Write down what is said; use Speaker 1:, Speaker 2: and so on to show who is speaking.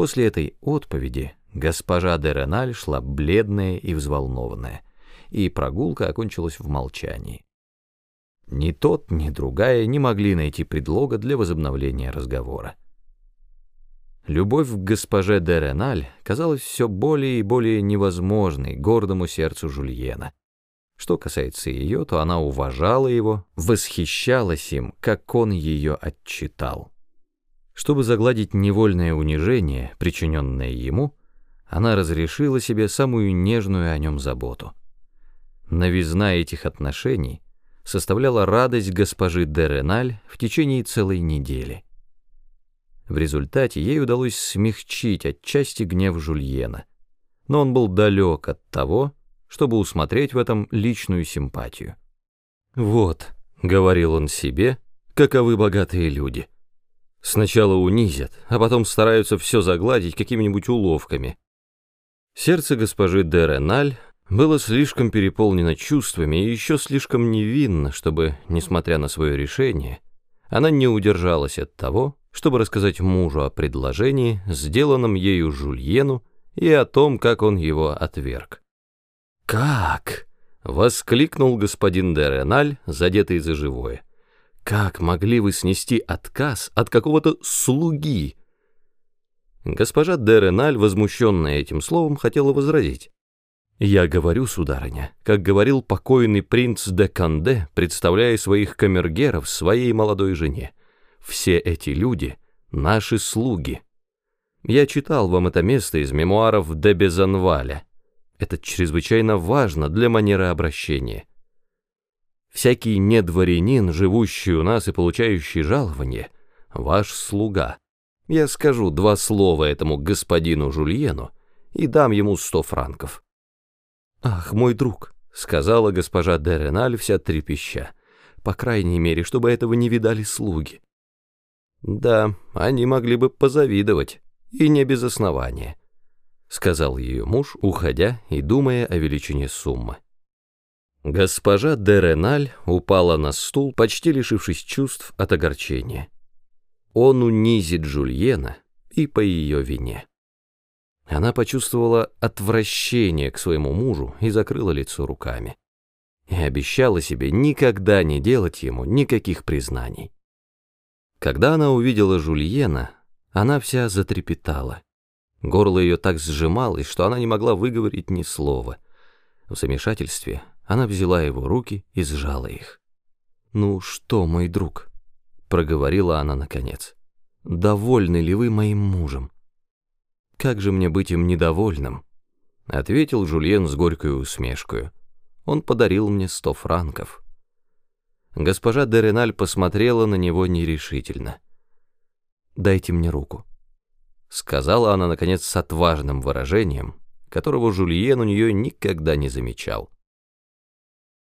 Speaker 1: После этой отповеди госпожа де Реналь шла бледная и взволнованная, и прогулка окончилась в молчании. Ни тот, ни другая не могли найти предлога для возобновления разговора. Любовь к госпоже де Реналь казалась все более и более невозможной гордому сердцу Жульена. Что касается ее, то она уважала его, восхищалась им, как он ее отчитал. Чтобы загладить невольное унижение, причиненное ему, она разрешила себе самую нежную о нем заботу. Новизна этих отношений составляла радость госпожи де Реналь в течение целой недели. В результате ей удалось смягчить отчасти гнев Жульена, но он был далек от того, чтобы усмотреть в этом личную симпатию. «Вот», — говорил он себе, — «каковы богатые люди. Сначала унизят, а потом стараются все загладить какими-нибудь уловками». Сердце госпожи де Реналь было слишком переполнено чувствами и еще слишком невинно, чтобы, несмотря на свое решение, она не удержалась от того, чтобы рассказать мужу о предложении, сделанном ею Жульену, и о том, как он его отверг. «Как?» — воскликнул господин де Реналь, задетый за живое. «Как могли вы снести отказ от какого-то слуги?» Госпожа де Реналь, возмущенная этим словом, хотела возразить. «Я говорю, сударыня, как говорил покойный принц де Канде, представляя своих камергеров своей молодой жене. Все эти люди — наши слуги. Я читал вам это место из мемуаров де Безанваля. Это чрезвычайно важно для манеры обращения. Всякий недворянин, живущий у нас и получающий жалование, ваш слуга. Я скажу два слова этому господину Жульену и дам ему сто франков. «Ах, мой друг», — сказала госпожа де Реналь вся трепеща, «по крайней мере, чтобы этого не видали слуги». Да, они могли бы позавидовать, и не без основания, сказал ее муж, уходя и думая о величине суммы. Госпожа де Реналь упала на стул, почти лишившись чувств от огорчения. Он унизит Жульена и по ее вине. Она почувствовала отвращение к своему мужу и закрыла лицо руками. И обещала себе никогда не делать ему никаких признаний. Когда она увидела Жульена, она вся затрепетала. Горло ее так сжималось, что она не могла выговорить ни слова. В замешательстве она взяла его руки и сжала их. «Ну что, мой друг?» — проговорила она наконец. «Довольны ли вы моим мужем?» «Как же мне быть им недовольным?» — ответил Жульен с горькой усмешкой. «Он подарил мне сто франков». Госпожа Дереналь посмотрела на него нерешительно. «Дайте мне руку», — сказала она, наконец, с отважным выражением, которого Жульен у нее никогда не замечал.